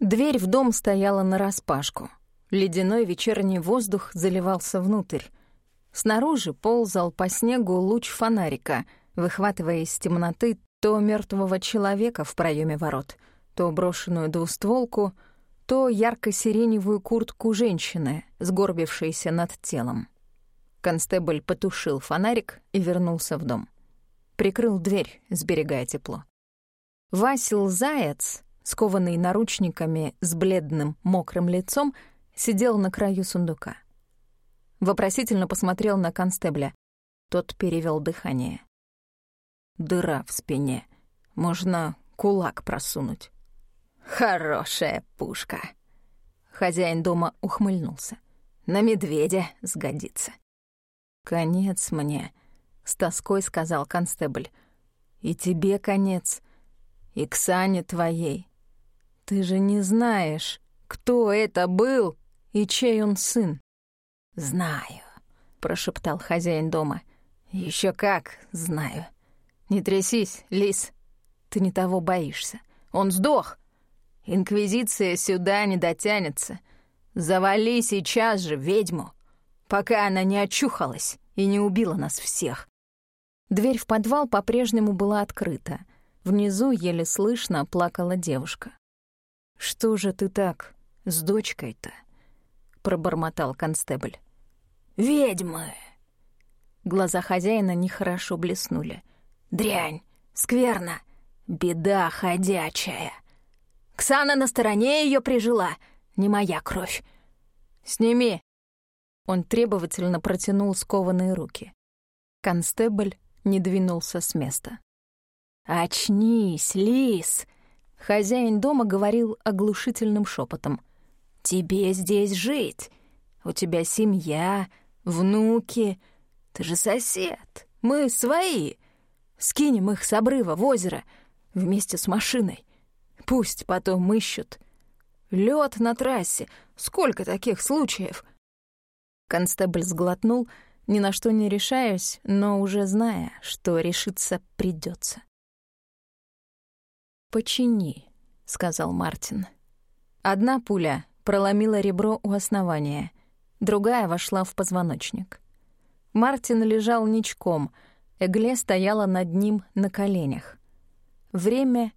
Дверь в дом стояла нараспашку. Ледяной вечерний воздух заливался внутрь. Снаружи ползал по снегу луч фонарика, выхватывая из темноты то мертвого человека в проеме ворот, то брошенную двустволку, то ярко-сиреневую куртку женщины, сгорбившейся над телом. Констебль потушил фонарик и вернулся в дом. Прикрыл дверь, сберегая тепло. Васил Заяц, скованный наручниками с бледным, мокрым лицом, сидел на краю сундука. Вопросительно посмотрел на констебля. Тот перевел дыхание. «Дыра в спине. Можно кулак просунуть». «Хорошая пушка!» Хозяин дома ухмыльнулся. «На медведя сгодится». «Конец мне», — с тоской сказал констебль. «И тебе конец, и к Сане твоей, ты же не знаешь, кто это был и чей он сын. Знаю, прошептал хозяин дома. Еще как знаю. Не трясись, лис. Ты не того боишься. Он сдох. Инквизиция сюда не дотянется. Завали сейчас же ведьму, пока она не очухалась и не убила нас всех. Дверь в подвал по-прежнему была открыта. Внизу еле слышно плакала девушка. «Что же ты так с дочкой-то?» — пробормотал констебль. «Ведьмы!» Глаза хозяина нехорошо блеснули. «Дрянь! Скверно! Беда ходячая! Ксана на стороне ее прижила! Не моя кровь! Сними!» Он требовательно протянул скованные руки. Констебль не двинулся с места. «Очнись, лис!» Хозяин дома говорил оглушительным шепотом. «Тебе здесь жить. У тебя семья, внуки. Ты же сосед. Мы свои. Скинем их с обрыва в озеро вместе с машиной. Пусть потом ищут. Лед на трассе. Сколько таких случаев?» Констебль сглотнул, ни на что не решаясь, но уже зная, что решиться придется. «Почини», — сказал Мартин. Одна пуля проломила ребро у основания, другая вошла в позвоночник. Мартин лежал ничком, Эгле стояла над ним на коленях. Время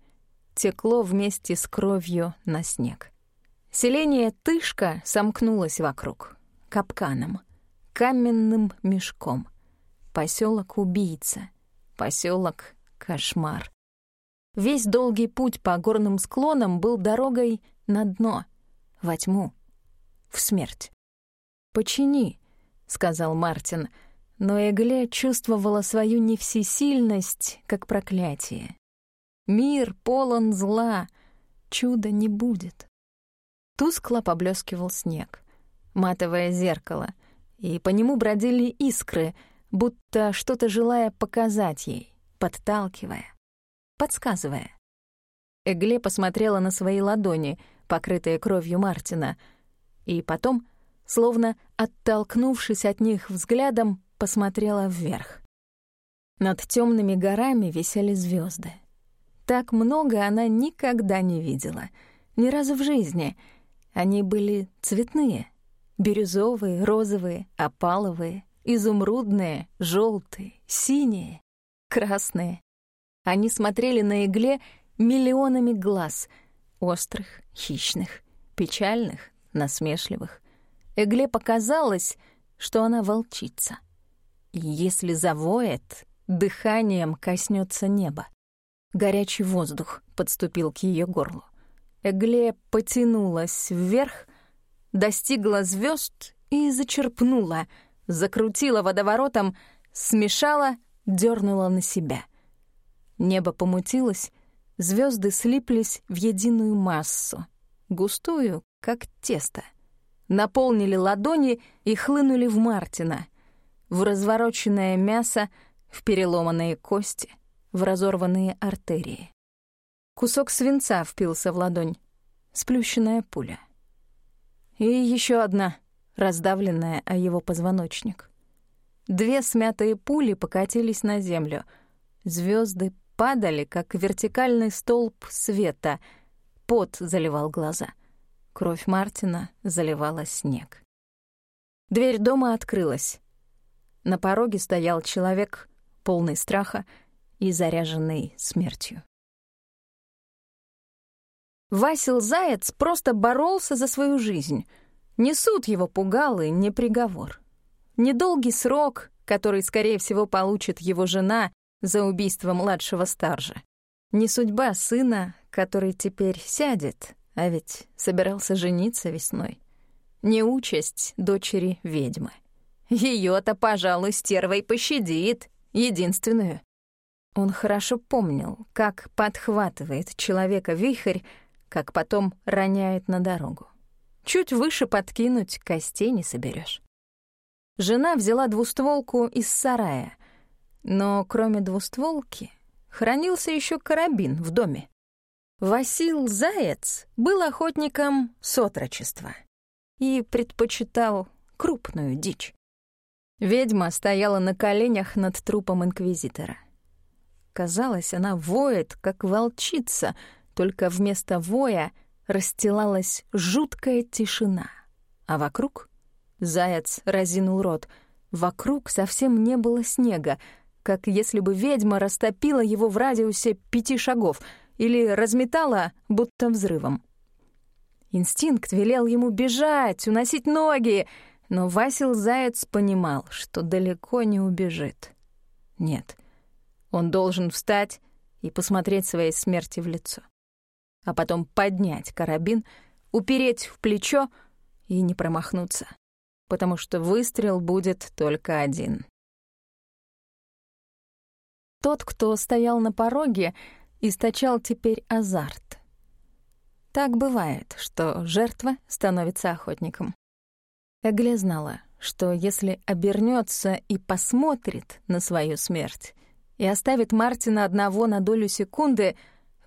текло вместе с кровью на снег. Селение Тышка сомкнулось вокруг, капканом, каменным мешком. Поселок убийца, поселок кошмар. Весь долгий путь по горным склонам был дорогой на дно, во тьму, в смерть. «Почини», — сказал Мартин, но Эгле чувствовала свою невсесильность, как проклятие. «Мир полон зла, чуда не будет». Тускло поблескивал снег, матовое зеркало, и по нему бродили искры, будто что-то желая показать ей, подталкивая подсказывая. Эгле посмотрела на свои ладони, покрытые кровью Мартина, и потом, словно оттолкнувшись от них взглядом, посмотрела вверх. Над темными горами висели звезды. Так много она никогда не видела, ни разу в жизни. Они были цветные — бирюзовые, розовые, опаловые, изумрудные, желтые, синие, красные. Они смотрели на игле миллионами глаз, острых, хищных, печальных, насмешливых. Эгле показалось, что она волчица. Если завоет, дыханием коснется неба. Горячий воздух подступил к ее горлу. Эгле потянулась вверх, достигла звезд и зачерпнула, закрутила водоворотом, смешала, дернула на себя — Небо помутилось, звезды слиплись в единую массу, густую, как тесто. Наполнили ладони и хлынули в Мартина, в развороченное мясо, в переломанные кости, в разорванные артерии. Кусок свинца впился в ладонь, сплющенная пуля. И еще одна, раздавленная о его позвоночник. Две смятые пули покатились на землю. Звезды падали, как вертикальный столб света. Пот заливал глаза. Кровь Мартина заливала снег. Дверь дома открылась. На пороге стоял человек, полный страха и заряженный смертью. Васил Заяц просто боролся за свою жизнь. Не суд его пугал и не приговор. Недолгий срок, который, скорее всего, получит его жена, за убийство младшего старжа. Не судьба сына, который теперь сядет, а ведь собирался жениться весной. Не участь дочери ведьмы. Её-то, пожалуй, стервой пощадит, единственную. Он хорошо помнил, как подхватывает человека вихрь, как потом роняет на дорогу. Чуть выше подкинуть костей не соберешь. Жена взяла двустволку из сарая, но кроме двустволки хранился еще карабин в доме. Васил Заяц был охотником с и предпочитал крупную дичь. Ведьма стояла на коленях над трупом инквизитора. Казалось, она воет, как волчица, только вместо воя расстилалась жуткая тишина. А вокруг — заяц разинул рот. Вокруг совсем не было снега, как если бы ведьма растопила его в радиусе пяти шагов или разметала, будто взрывом. Инстинкт велел ему бежать, уносить ноги, но Васил Заяц понимал, что далеко не убежит. Нет, он должен встать и посмотреть своей смерти в лицо. А потом поднять карабин, упереть в плечо и не промахнуться, потому что выстрел будет только один. Тот, кто стоял на пороге, источал теперь азарт. Так бывает, что жертва становится охотником. Эгле знала, что если обернется и посмотрит на свою смерть и оставит Мартина одного на долю секунды,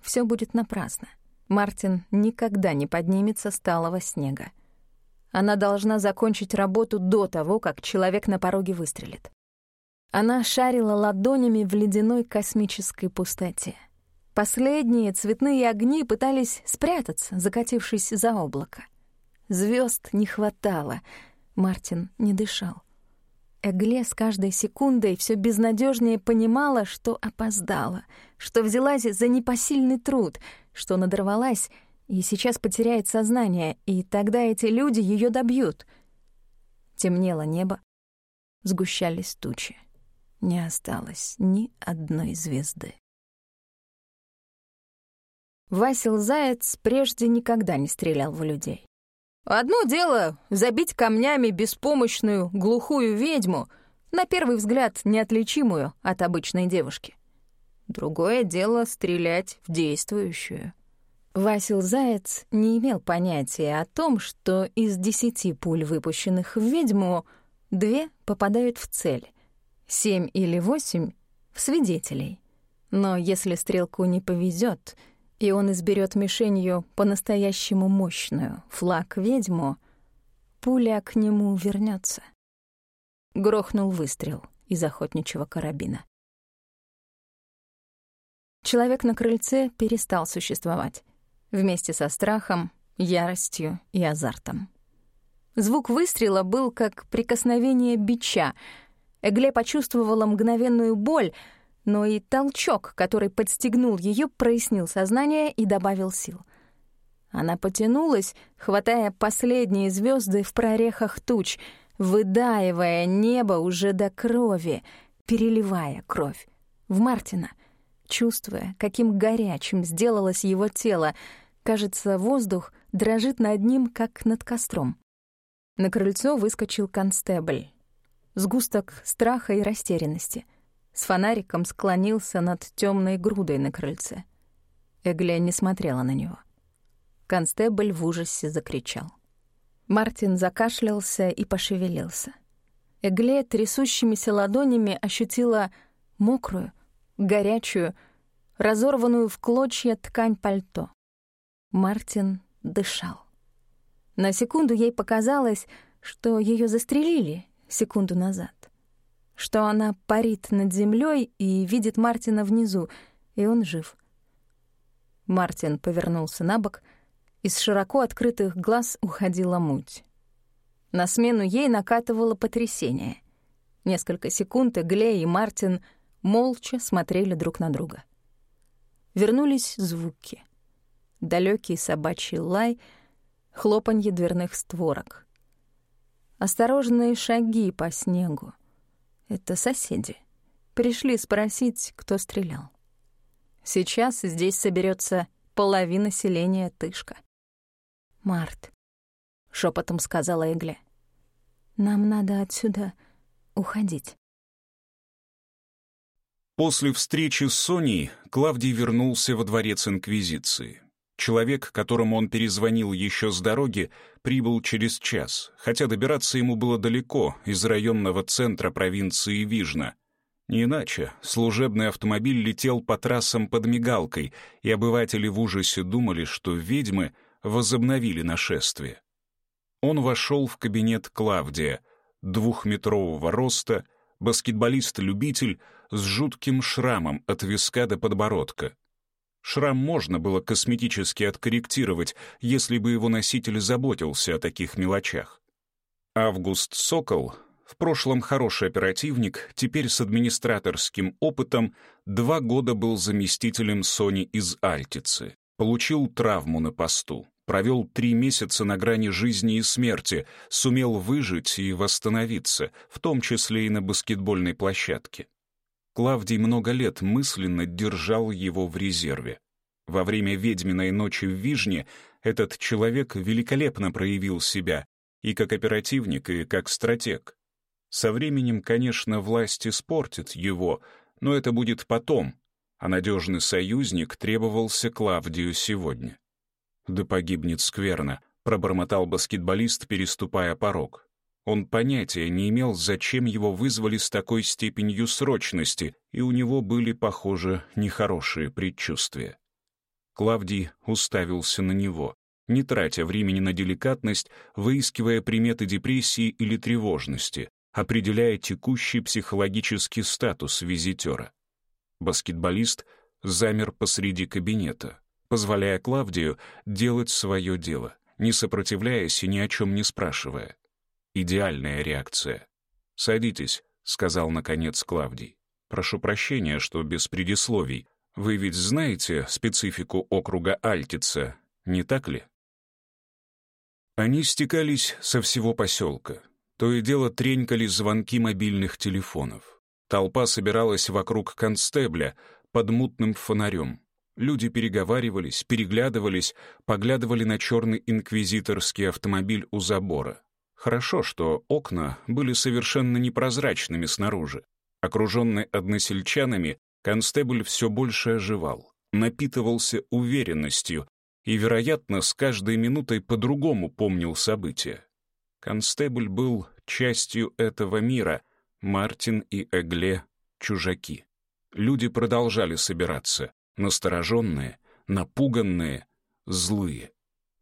все будет напрасно. Мартин никогда не поднимется с талого снега. Она должна закончить работу до того, как человек на пороге выстрелит. Она шарила ладонями в ледяной космической пустоте. Последние цветные огни пытались спрятаться, закатившись за облако. Звезд не хватало, Мартин не дышал. Эгле с каждой секундой все безнадежнее понимала, что опоздала, что взялась за непосильный труд, что надорвалась и сейчас потеряет сознание, и тогда эти люди ее добьют. Темнело небо, сгущались тучи не осталось ни одной звезды. Васил Заяц прежде никогда не стрелял в людей. Одно дело — забить камнями беспомощную, глухую ведьму, на первый взгляд неотличимую от обычной девушки. Другое дело — стрелять в действующую. Васил Заяц не имел понятия о том, что из десяти пуль, выпущенных в ведьму, две попадают в цель, семь или восемь свидетелей. Но если стрелку не повезет, и он изберет мишенью по-настоящему мощную флаг-ведьму, пуля к нему вернется. Грохнул выстрел из охотничьего карабина. Человек на крыльце перестал существовать вместе со страхом, яростью и азартом. Звук выстрела был как прикосновение бича — Эгле почувствовала мгновенную боль, но и толчок, который подстегнул ее, прояснил сознание и добавил сил. Она потянулась, хватая последние звезды в прорехах туч, выдаивая небо уже до крови, переливая кровь. В Мартина, чувствуя, каким горячим сделалось его тело, кажется, воздух дрожит над ним, как над костром. На крыльцо выскочил констебль сгусток страха и растерянности. С фонариком склонился над темной грудой на крыльце. Эгля не смотрела на него. Констебль в ужасе закричал. Мартин закашлялся и пошевелился. Эгле трясущимися ладонями ощутила мокрую, горячую, разорванную в клочья ткань пальто. Мартин дышал. На секунду ей показалось, что ее застрелили секунду назад. Что она парит над землей и видит Мартина внизу, и он жив. Мартин повернулся на бок, из широко открытых глаз уходила муть. На смену ей накатывало потрясение. Несколько секунд Эгле и Мартин молча смотрели друг на друга. Вернулись звуки. далекий собачий лай, хлопанье дверных створок — осторожные шаги по снегу. Это соседи. Пришли спросить, кто стрелял. Сейчас здесь соберется половина селения Тышка. «Март», — шепотом сказала Эгле, — «нам надо отсюда уходить». После встречи с Соней Клавдий вернулся во дворец Инквизиции. Человек, которому он перезвонил еще с дороги, прибыл через час, хотя добираться ему было далеко, из районного центра провинции Вижна. Не иначе, служебный автомобиль летел по трассам под мигалкой, и обыватели в ужасе думали, что ведьмы возобновили нашествие. Он вошел в кабинет Клавдия, двухметрового роста, баскетболист-любитель с жутким шрамом от виска до подбородка. Шрам можно было косметически откорректировать, если бы его носитель заботился о таких мелочах. Август Сокол, в прошлом хороший оперативник, теперь с администраторским опытом, два года был заместителем Сони из Альтицы. Получил травму на посту, провел три месяца на грани жизни и смерти, сумел выжить и восстановиться, в том числе и на баскетбольной площадке. Клавдий много лет мысленно держал его в резерве. Во время ведьминой ночи в Вижне этот человек великолепно проявил себя и как оперативник, и как стратег. Со временем, конечно, власть испортит его, но это будет потом, а надежный союзник требовался Клавдию сегодня. «Да погибнет скверно», — пробормотал баскетболист, переступая порог. Он понятия не имел, зачем его вызвали с такой степенью срочности, и у него были, похоже, нехорошие предчувствия. Клавдий уставился на него, не тратя времени на деликатность, выискивая приметы депрессии или тревожности, определяя текущий психологический статус визитера. Баскетболист замер посреди кабинета, позволяя Клавдию делать свое дело, не сопротивляясь и ни о чем не спрашивая. Идеальная реакция. «Садитесь», — сказал наконец Клавдий. «Прошу прощения, что без предисловий. Вы ведь знаете специфику округа Альтица, не так ли?» Они стекались со всего поселка. То и дело тренькали звонки мобильных телефонов. Толпа собиралась вокруг констебля под мутным фонарем. Люди переговаривались, переглядывались, поглядывали на черный инквизиторский автомобиль у забора. Хорошо, что окна были совершенно непрозрачными снаружи. Окруженный односельчанами, констебль все больше оживал, напитывался уверенностью и, вероятно, с каждой минутой по-другому помнил события. Констебль был частью этого мира, Мартин и Эгле — чужаки. Люди продолжали собираться, настороженные, напуганные, злые.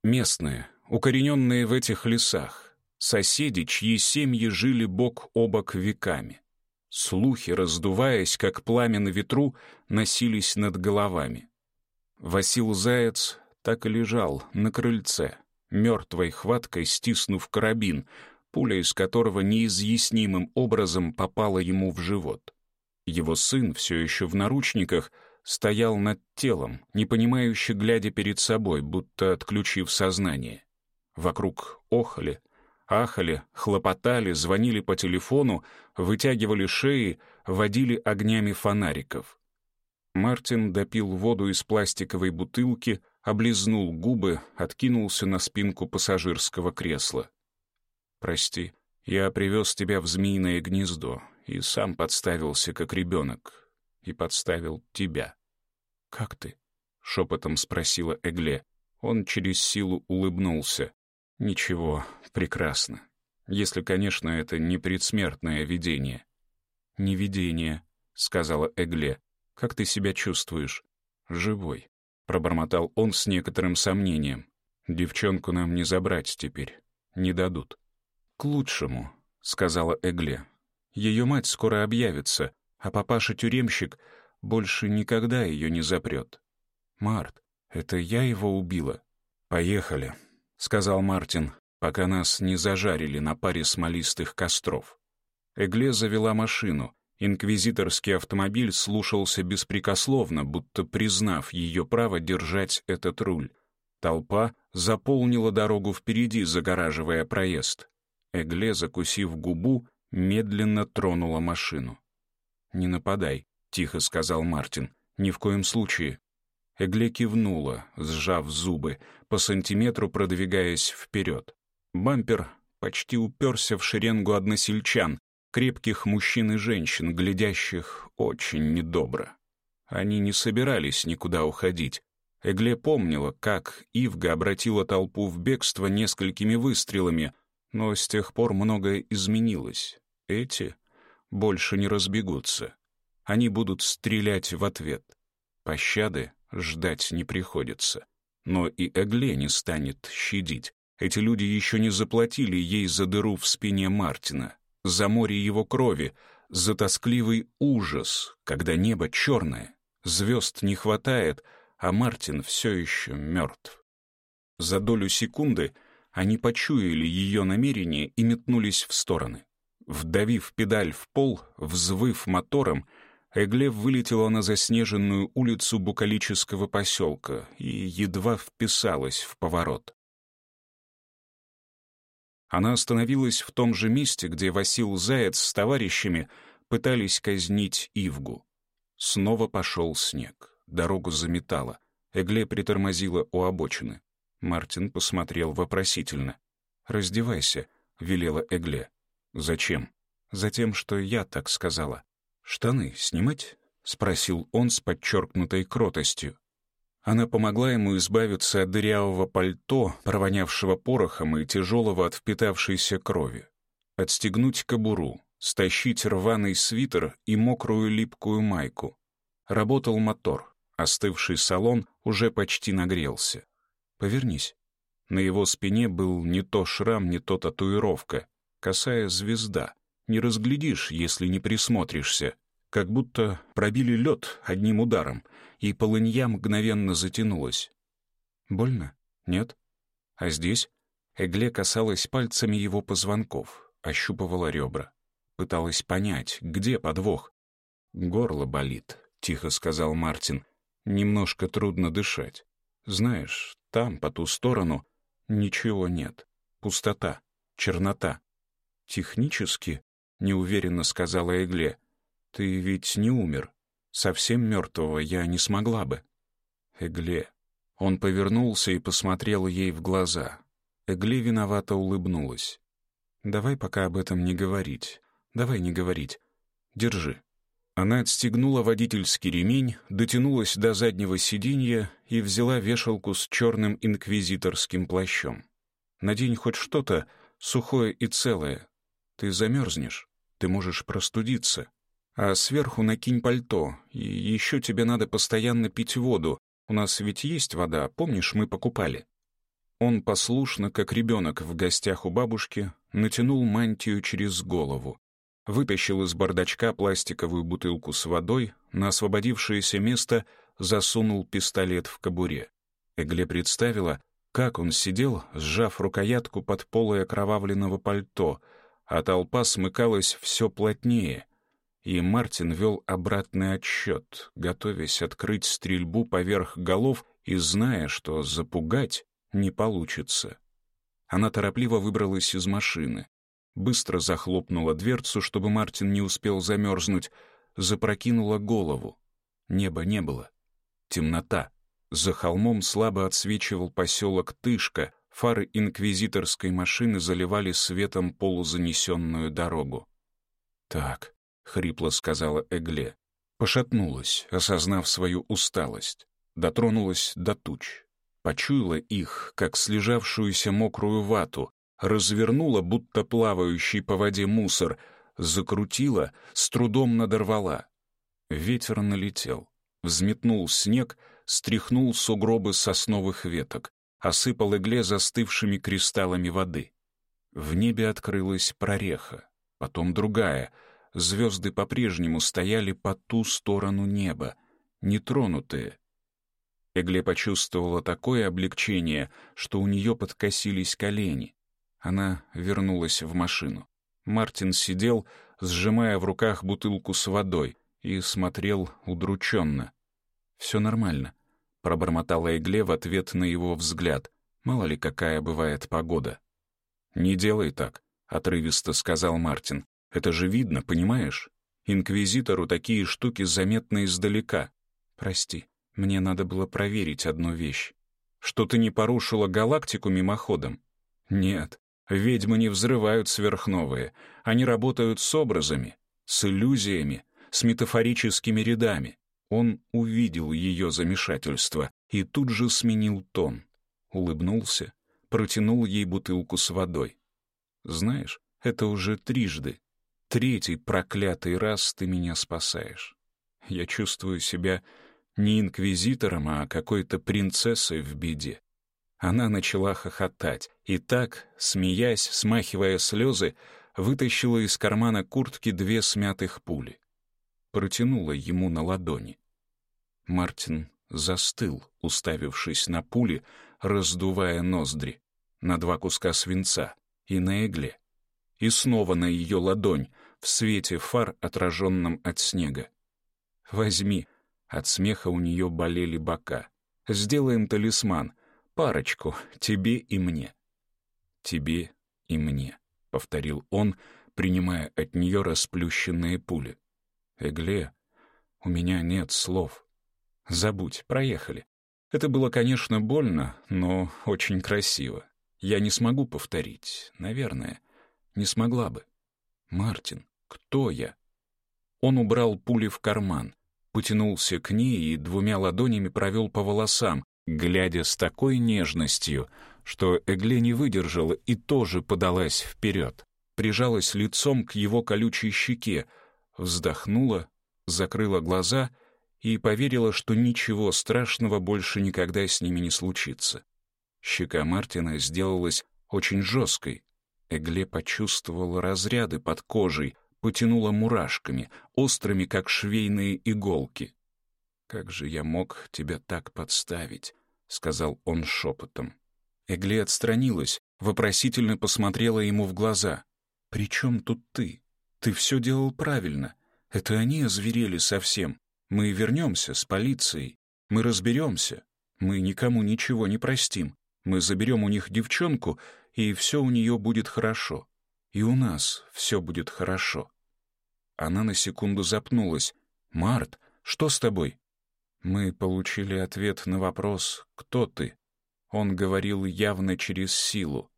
Местные, укорененные в этих лесах, соседи, чьи семьи жили бок о бок веками. Слухи, раздуваясь, как пламя на ветру, носились над головами. Васил Заяц так и лежал на крыльце, мертвой хваткой стиснув карабин, пуля из которого неизъяснимым образом попала ему в живот. Его сын, все еще в наручниках, стоял над телом, непонимающе глядя перед собой, будто отключив сознание. Вокруг охали, Ахали, хлопотали, звонили по телефону, вытягивали шеи, водили огнями фонариков. Мартин допил воду из пластиковой бутылки, облизнул губы, откинулся на спинку пассажирского кресла. «Прости, я привез тебя в змеиное гнездо и сам подставился как ребенок. И подставил тебя». «Как ты?» — шепотом спросила Эгле. Он через силу улыбнулся. Ничего, прекрасно. Если, конечно, это не предсмертное видение. «Не видение», — сказала Эгле. «Как ты себя чувствуешь?» «Живой», — пробормотал он с некоторым сомнением. «Девчонку нам не забрать теперь. Не дадут». «К лучшему», — сказала Эгле. «Ее мать скоро объявится, а папаша-тюремщик больше никогда ее не запрет». «Март, это я его убила?» «Поехали», — сказал Мартин, пока нас не зажарили на паре смолистых костров. Эгле завела машину. Инквизиторский автомобиль слушался беспрекословно, будто признав ее право держать этот руль. Толпа заполнила дорогу впереди, загораживая проезд. Эгле, закусив губу, медленно тронула машину. «Не нападай», — тихо сказал Мартин. «Ни в коем случае. Эгле кивнула, сжав зубы, по сантиметру продвигаясь вперед. Бампер почти уперся в шеренгу односельчан, крепких мужчин и женщин, глядящих очень недобро. Они не собирались никуда уходить. Эгле помнила, как Ивга обратила толпу в бегство несколькими выстрелами, но с тех пор многое изменилось. Эти больше не разбегутся. Они будут стрелять в ответ. Пощады ждать не приходится. Но и Эгле не станет щадить. Эти люди еще не заплатили ей за дыру в спине Мартина, за море его крови, за тоскливый ужас, когда небо черное, звезд не хватает, а Мартин все еще мертв. За долю секунды они почуяли ее намерение и метнулись в стороны. Вдавив педаль в пол, взвыв мотором, Эглев вылетела на заснеженную улицу букалического поселка и едва вписалась в поворот. Она остановилась в том же месте, где Васил Заяц с товарищами пытались казнить Ивгу. Снова пошел снег. Дорогу заметало. Эгле притормозила у обочины. Мартин посмотрел вопросительно. «Раздевайся», — велела Эгле. «Зачем?» «Затем, что я так сказала». «Штаны снимать?» — спросил он с подчеркнутой кротостью. Она помогла ему избавиться от дырявого пальто, провонявшего порохом и тяжелого от впитавшейся крови. Отстегнуть кобуру, стащить рваный свитер и мокрую липкую майку. Работал мотор, остывший салон уже почти нагрелся. «Повернись». На его спине был не то шрам, не то татуировка, косая звезда — не разглядишь, если не присмотришься, как будто пробили лед одним ударом, и полынья мгновенно затянулась. Больно? Нет? А здесь? Эгле касалась пальцами его позвонков, ощупывала ребра. Пыталась понять, где подвох. «Горло болит», — тихо сказал Мартин. «Немножко трудно дышать. Знаешь, там, по ту сторону, ничего нет. Пустота, чернота. Технически — неуверенно сказала Эгле. «Ты ведь не умер. Совсем мертвого я не смогла бы». «Эгле». Он повернулся и посмотрел ей в глаза. Эгле виновато улыбнулась. «Давай пока об этом не говорить. Давай не говорить. Держи». Она отстегнула водительский ремень, дотянулась до заднего сиденья и взяла вешалку с черным инквизиторским плащом. «Надень хоть что-то сухое и целое, ты замерзнешь, ты можешь простудиться. А сверху накинь пальто, и еще тебе надо постоянно пить воду. У нас ведь есть вода, помнишь, мы покупали?» Он послушно, как ребенок в гостях у бабушки, натянул мантию через голову, вытащил из бардачка пластиковую бутылку с водой, на освободившееся место засунул пистолет в кобуре. Эгле представила, как он сидел, сжав рукоятку под полое кровавленного пальто — а толпа смыкалась все плотнее, и Мартин вел обратный отсчет, готовясь открыть стрельбу поверх голов и зная, что запугать не получится. Она торопливо выбралась из машины, быстро захлопнула дверцу, чтобы Мартин не успел замерзнуть, запрокинула голову. Неба не было. Темнота. За холмом слабо отсвечивал поселок Тышка — Фары инквизиторской машины заливали светом полузанесенную дорогу. «Так», — хрипло сказала Эгле, пошатнулась, осознав свою усталость, дотронулась до туч, почуяла их, как слежавшуюся мокрую вату, развернула, будто плавающий по воде мусор, закрутила, с трудом надорвала. Ветер налетел, взметнул снег, стряхнул сугробы сосновых веток, осыпал игле застывшими кристаллами воды. В небе открылась прореха, потом другая. Звезды по-прежнему стояли по ту сторону неба, нетронутые. Эгле почувствовала такое облегчение, что у нее подкосились колени. Она вернулась в машину. Мартин сидел, сжимая в руках бутылку с водой, и смотрел удрученно. «Все нормально», Пробормотала Игле в ответ на его взгляд. Мало ли какая бывает погода. «Не делай так», — отрывисто сказал Мартин. «Это же видно, понимаешь? Инквизитору такие штуки заметны издалека. Прости, мне надо было проверить одну вещь. Что ты не порушила галактику мимоходом? Нет, ведьмы не взрывают сверхновые. Они работают с образами, с иллюзиями, с метафорическими рядами. Он увидел ее замешательство и тут же сменил тон. Улыбнулся, протянул ей бутылку с водой. «Знаешь, это уже трижды. Третий проклятый раз ты меня спасаешь. Я чувствую себя не инквизитором, а какой-то принцессой в беде». Она начала хохотать и так, смеясь, смахивая слезы, вытащила из кармана куртки две смятых пули протянула ему на ладони. Мартин застыл, уставившись на пули, раздувая ноздри, на два куска свинца и на игле, и снова на ее ладонь, в свете фар, отраженном от снега. «Возьми». От смеха у нее болели бока. «Сделаем талисман. Парочку. Тебе и мне». «Тебе и мне», — повторил он, принимая от нее расплющенные пули. Эгле, у меня нет слов. Забудь, проехали. Это было, конечно, больно, но очень красиво. Я не смогу повторить, наверное. Не смогла бы. Мартин, кто я? Он убрал пули в карман, потянулся к ней и двумя ладонями провел по волосам, глядя с такой нежностью, что Эгле не выдержала и тоже подалась вперед. Прижалась лицом к его колючей щеке, вздохнула, закрыла глаза и поверила, что ничего страшного больше никогда с ними не случится. Щека Мартина сделалась очень жесткой. Эгле почувствовала разряды под кожей, потянула мурашками, острыми, как швейные иголки. «Как же я мог тебя так подставить?» — сказал он шепотом. Эгле отстранилась, вопросительно посмотрела ему в глаза. «При чем тут ты?» Ты все делал правильно. Это они озверели совсем. Мы вернемся с полицией. Мы разберемся. Мы никому ничего не простим. Мы заберем у них девчонку, и все у нее будет хорошо. И у нас все будет хорошо». Она на секунду запнулась. «Март, что с тобой?» Мы получили ответ на вопрос «Кто ты?». Он говорил явно через силу.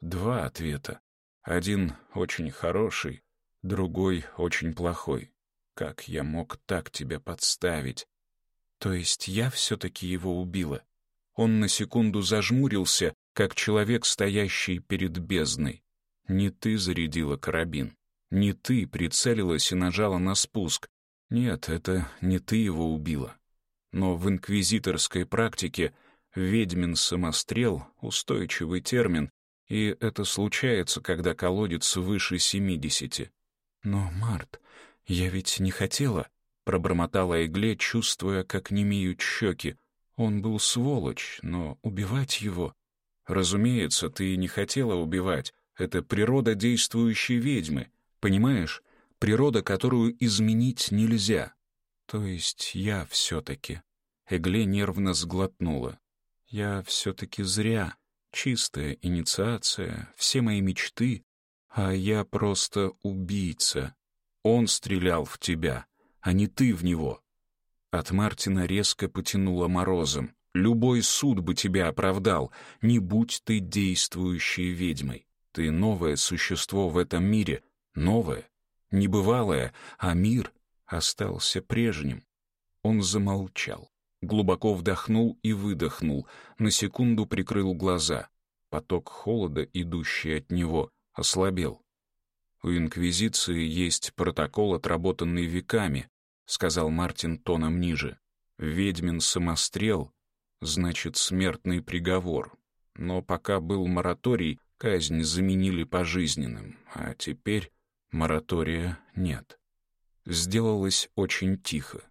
Два ответа. Один очень хороший, другой очень плохой. Как я мог так тебя подставить? То есть я все-таки его убила? Он на секунду зажмурился, как человек, стоящий перед бездной. Не ты зарядила карабин. Не ты прицелилась и нажала на спуск. Нет, это не ты его убила. Но в инквизиторской практике ведьмин самострел — устойчивый термин, и это случается, когда колодец выше 70. «Но, Март, я ведь не хотела», — пробормотала Игле, чувствуя, как немеют щеки. «Он был сволочь, но убивать его...» «Разумеется, ты не хотела убивать. Это природа действующей ведьмы, понимаешь? Природа, которую изменить нельзя». «То есть я все-таки...» Эгле нервно сглотнула. «Я все-таки зря. Чистая инициация, все мои мечты, а я просто убийца. Он стрелял в тебя, а не ты в него». От Мартина резко потянуло морозом. «Любой суд бы тебя оправдал, не будь ты действующей ведьмой. Ты новое существо в этом мире, новое, небывалое, а мир остался прежним». Он замолчал, глубоко вдохнул и выдохнул, на секунду прикрыл глаза. Поток холода, идущий от него, ослабел. «У Инквизиции есть протокол, отработанный веками», — сказал Мартин тоном ниже. «Ведьмин самострел — значит смертный приговор. Но пока был мораторий, казнь заменили пожизненным, а теперь моратория нет». Сделалось очень тихо.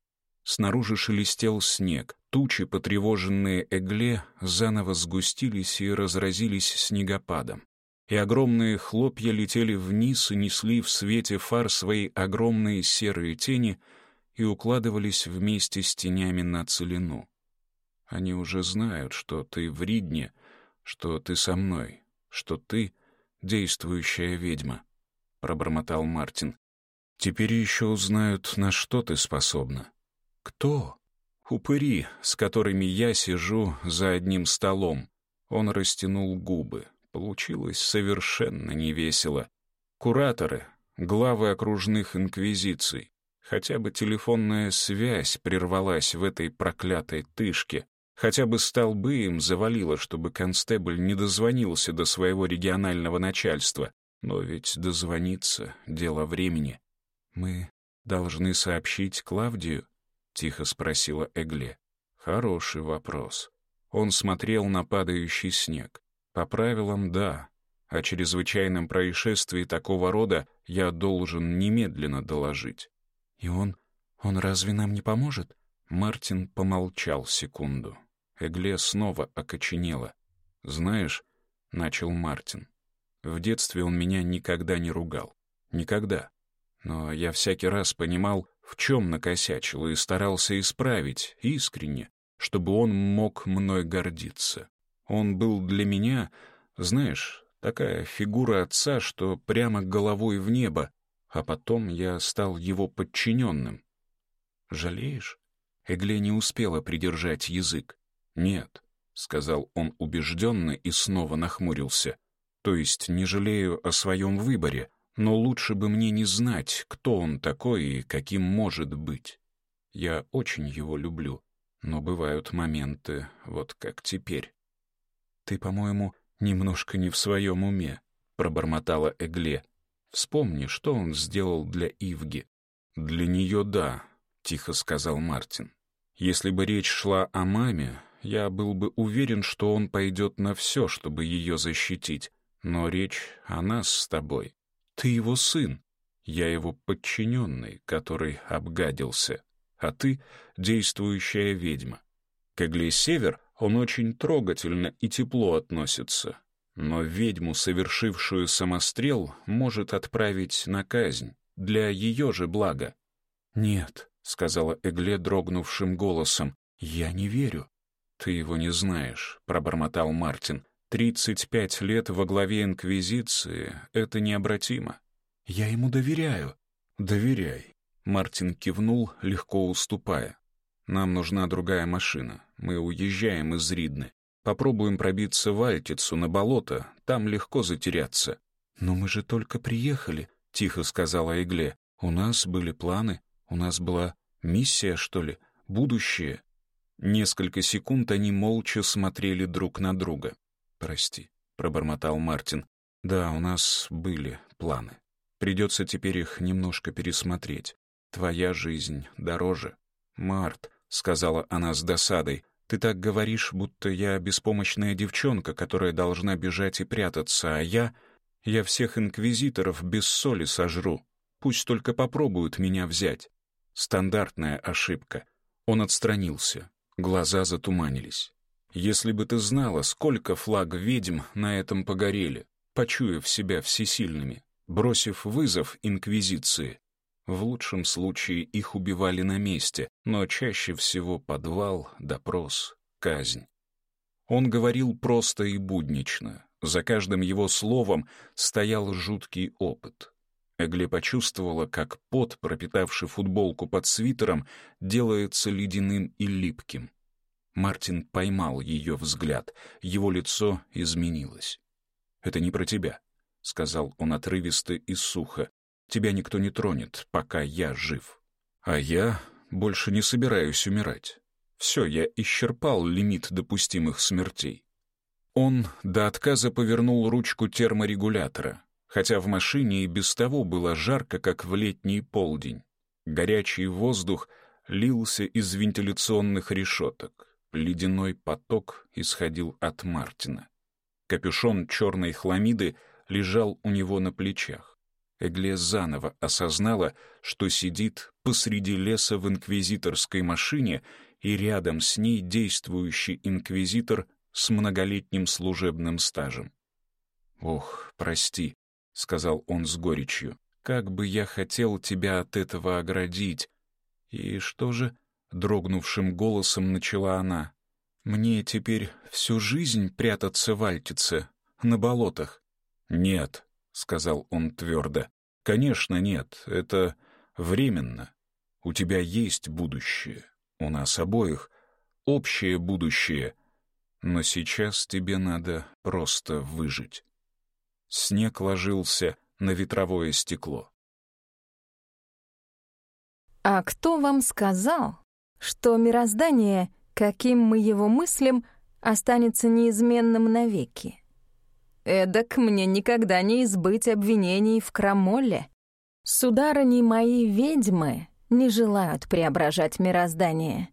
Снаружи шелестел снег, тучи, потревоженные Эгле, заново сгустились и разразились снегопадом и огромные хлопья летели вниз и несли в свете фар свои огромные серые тени и укладывались вместе с тенями на целину. Они уже знают, что ты в Ридне, что ты со мной, что ты — действующая ведьма, — пробормотал Мартин. Теперь еще узнают, на что ты способна. Кто? Упыри, с которыми я сижу за одним столом. Он растянул губы. Получилось совершенно невесело. Кураторы, главы окружных инквизиций, хотя бы телефонная связь прервалась в этой проклятой тышке, хотя бы столбы им завалило, чтобы констебль не дозвонился до своего регионального начальства. Но ведь дозвониться — дело времени. «Мы должны сообщить Клавдию?» — тихо спросила Эгле. «Хороший вопрос». Он смотрел на падающий снег. По правилам, да. А о чрезвычайном происшествии такого рода я должен немедленно доложить. И он... он разве нам не поможет? Мартин помолчал секунду. Эгле снова окоченела. «Знаешь», — начал Мартин, — «в детстве он меня никогда не ругал. Никогда. Но я всякий раз понимал, в чем накосячил, и старался исправить, искренне, чтобы он мог мной гордиться. Он был для меня, знаешь, такая фигура отца, что прямо головой в небо, а потом я стал его подчиненным. «Жалеешь?» Эгле не успела придержать язык. «Нет», — сказал он убежденно и снова нахмурился. «То есть не жалею о своем выборе, но лучше бы мне не знать, кто он такой и каким может быть. Я очень его люблю, но бывают моменты, вот как теперь, «Ты, по-моему, немножко не в своем уме», — пробормотала Эгле. «Вспомни, что он сделал для Ивги». «Для нее да», — тихо сказал Мартин. «Если бы речь шла о маме, я был бы уверен, что он пойдет на все, чтобы ее защитить. Но речь о нас с тобой. Ты его сын, я его подчиненный, который обгадился, а ты — действующая ведьма». К Север он очень трогательно и тепло относится, но ведьму, совершившую самострел, может отправить на казнь для ее же блага. «Нет», — сказала Эгле дрогнувшим голосом, — «я не верю». «Ты его не знаешь», — пробормотал Мартин. «Тридцать пять лет во главе Инквизиции — это необратимо». «Я ему доверяю». «Доверяй», — Мартин кивнул, легко уступая. Нам нужна другая машина. Мы уезжаем из Ридны. Попробуем пробиться в Альтицу на болото. Там легко затеряться». «Но мы же только приехали», — тихо сказала Игле. «У нас были планы. У нас была миссия, что ли? Будущее». Несколько секунд они молча смотрели друг на друга. «Прости», — пробормотал Мартин. «Да, у нас были планы. Придется теперь их немножко пересмотреть. Твоя жизнь дороже. Март, — сказала она с досадой. «Ты так говоришь, будто я беспомощная девчонка, которая должна бежать и прятаться, а я... Я всех инквизиторов без соли сожру. Пусть только попробуют меня взять». Стандартная ошибка. Он отстранился. Глаза затуманились. «Если бы ты знала, сколько флаг ведьм на этом погорели, почуяв себя всесильными, бросив вызов инквизиции, в лучшем случае их убивали на месте, но чаще всего подвал, допрос, казнь. Он говорил просто и буднично. За каждым его словом стоял жуткий опыт. Эгле почувствовала, как пот, пропитавший футболку под свитером, делается ледяным и липким. Мартин поймал ее взгляд, его лицо изменилось. «Это не про тебя», — сказал он отрывисто и сухо, тебя никто не тронет, пока я жив. А я больше не собираюсь умирать. Все, я исчерпал лимит допустимых смертей. Он до отказа повернул ручку терморегулятора, хотя в машине и без того было жарко, как в летний полдень. Горячий воздух лился из вентиляционных решеток. Ледяной поток исходил от Мартина. Капюшон черной хламиды лежал у него на плечах. Эгле заново осознала, что сидит посреди леса в инквизиторской машине, и рядом с ней действующий инквизитор с многолетним служебным стажем. «Ох, прости», — сказал он с горечью, — «как бы я хотел тебя от этого оградить». «И что же?» — дрогнувшим голосом начала она. «Мне теперь всю жизнь прятаться в Альтице, на болотах?» «Нет», — сказал он твердо. «Конечно нет, это временно. У тебя есть будущее, у нас обоих, общее будущее, но сейчас тебе надо просто выжить». Снег ложился на ветровое стекло. «А кто вам сказал, что мироздание, каким мы его мыслим, останется неизменным навеки?» Эдак мне никогда не избыть обвинений в крамоле. Сударыни мои ведьмы не желают преображать мироздание.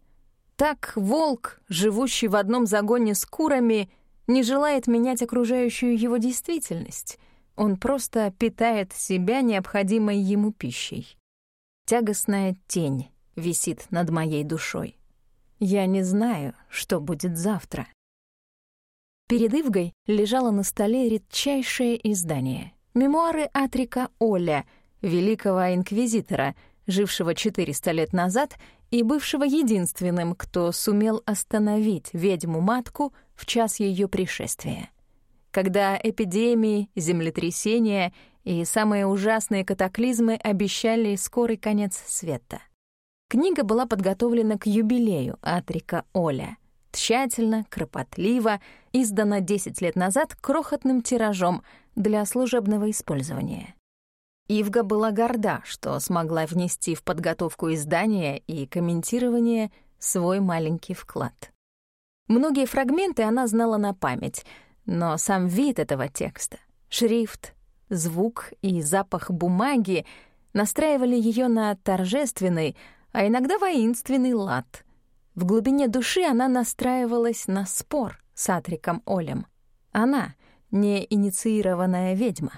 Так волк, живущий в одном загоне с курами, не желает менять окружающую его действительность. Он просто питает себя необходимой ему пищей. Тягостная тень висит над моей душой. Я не знаю, что будет завтра. Перед Ивгой лежало на столе редчайшее издание — мемуары Атрика Оля, великого инквизитора, жившего 400 лет назад и бывшего единственным, кто сумел остановить ведьму-матку в час ее пришествия. Когда эпидемии, землетрясения и самые ужасные катаклизмы обещали скорый конец света. Книга была подготовлена к юбилею Атрика Оля — тщательно, кропотливо, издана 10 лет назад крохотным тиражом для служебного использования. Ивга была горда, что смогла внести в подготовку издания и комментирование свой маленький вклад. Многие фрагменты она знала на память, но сам вид этого текста, шрифт, звук и запах бумаги настраивали ее на торжественный, а иногда воинственный лад — в глубине души она настраивалась на спор с Атриком Олем. Она — не инициированная ведьма.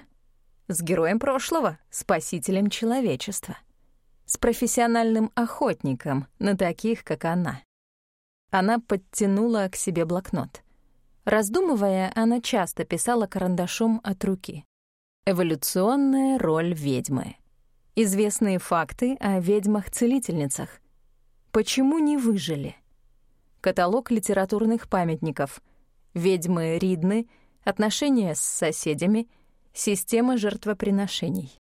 С героем прошлого, спасителем человечества. С профессиональным охотником на таких, как она. Она подтянула к себе блокнот. Раздумывая, она часто писала карандашом от руки. Эволюционная роль ведьмы. Известные факты о ведьмах-целительницах. Почему не выжили? Каталог литературных памятников. Ведьмы Ридны, отношения с соседями, система жертвоприношений.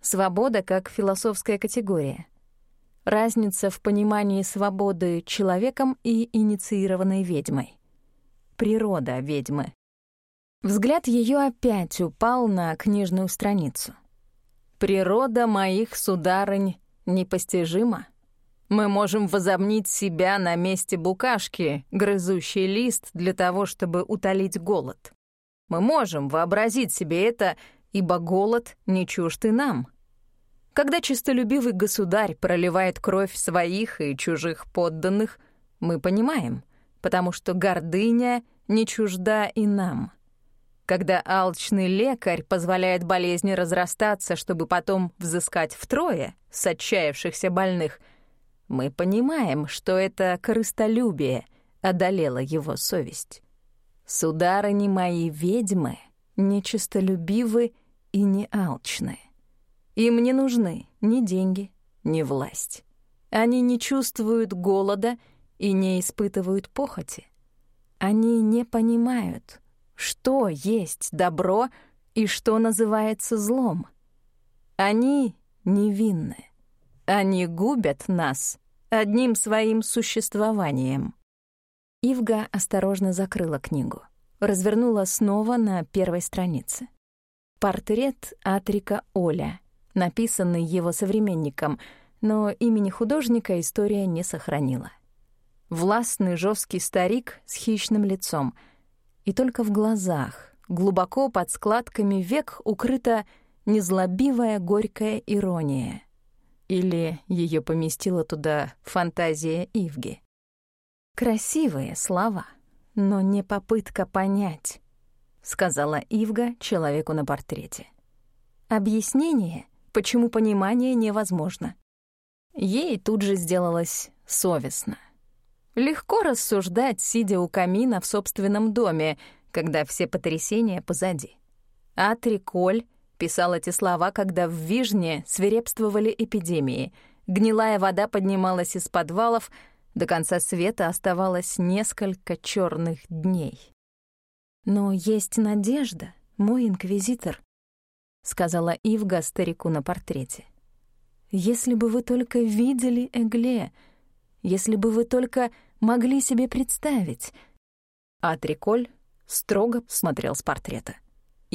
Свобода как философская категория. Разница в понимании свободы человеком и инициированной ведьмой. Природа ведьмы. Взгляд ее опять упал на книжную страницу. «Природа моих сударынь непостижима», мы можем возомнить себя на месте букашки, грызущей лист для того, чтобы утолить голод. Мы можем вообразить себе это, ибо голод не чужд и нам. Когда честолюбивый государь проливает кровь своих и чужих подданных, мы понимаем, потому что гордыня не чужда и нам. Когда алчный лекарь позволяет болезни разрастаться, чтобы потом взыскать втрое с отчаявшихся больных — мы понимаем, что это корыстолюбие одолело его совесть. Сударыни мои ведьмы нечистолюбивы и не алчны. Им не нужны ни деньги, ни власть. Они не чувствуют голода и не испытывают похоти. Они не понимают, что есть добро и что называется злом. Они невинны. Они губят нас одним своим существованием. Ивга осторожно закрыла книгу, развернула снова на первой странице. Портрет Атрика Оля, написанный его современником, но имени художника история не сохранила. Властный жесткий старик с хищным лицом. И только в глазах, глубоко под складками век, укрыта незлобивая горькая ирония. Или ее поместила туда фантазия Ивги? «Красивые слова, но не попытка понять», — сказала Ивга человеку на портрете. «Объяснение, почему понимание невозможно». Ей тут же сделалось совестно. Легко рассуждать, сидя у камина в собственном доме, когда все потрясения позади. А Триколь писала эти слова, когда в Вижне свирепствовали эпидемии. Гнилая вода поднималась из подвалов, до конца света оставалось несколько черных дней. «Но есть надежда, мой инквизитор», — сказала Ивга старику на портрете. «Если бы вы только видели Эгле, если бы вы только могли себе представить...» Атриколь строго смотрел с портрета.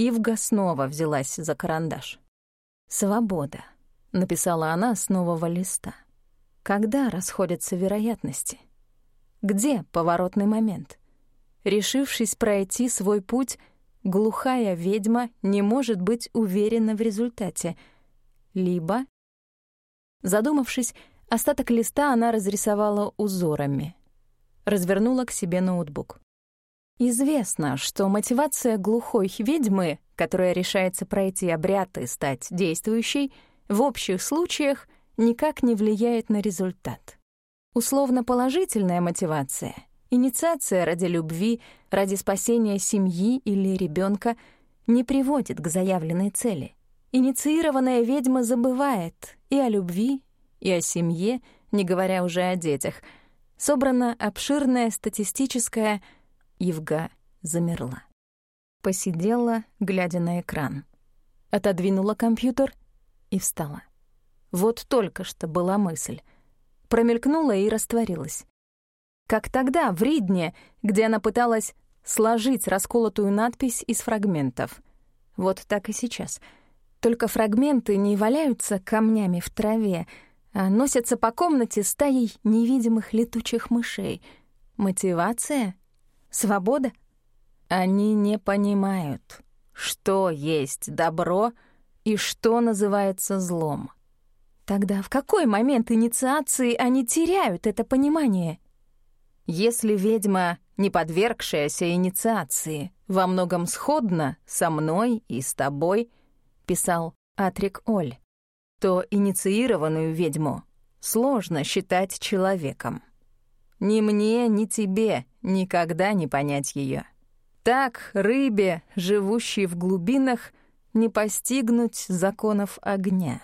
Ивга снова взялась за карандаш. «Свобода», — написала она с нового листа. «Когда расходятся вероятности? Где поворотный момент? Решившись пройти свой путь, глухая ведьма не может быть уверена в результате. Либо...» Задумавшись, остаток листа она разрисовала узорами. Развернула к себе ноутбук. Известно, что мотивация глухой ведьмы, которая решается пройти обряд и стать действующей, в общих случаях никак не влияет на результат. Условно-положительная мотивация, инициация ради любви, ради спасения семьи или ребенка не приводит к заявленной цели. Инициированная ведьма забывает и о любви, и о семье, не говоря уже о детях. Собрана обширная статистическая Евга замерла. Посидела, глядя на экран. Отодвинула компьютер и встала. Вот только что была мысль. Промелькнула и растворилась. Как тогда, в Ридне, где она пыталась сложить расколотую надпись из фрагментов. Вот так и сейчас. Только фрагменты не валяются камнями в траве, а носятся по комнате стаей невидимых летучих мышей. Мотивация Свобода? Они не понимают, что есть добро и что называется злом. Тогда в какой момент инициации они теряют это понимание? Если ведьма, не подвергшаяся инициации, во многом сходна со мной и с тобой, писал Атрик Оль, то инициированную ведьму сложно считать человеком. Ни мне, ни тебе никогда не понять ее. Так рыбе, живущей в глубинах, не постигнуть законов огня.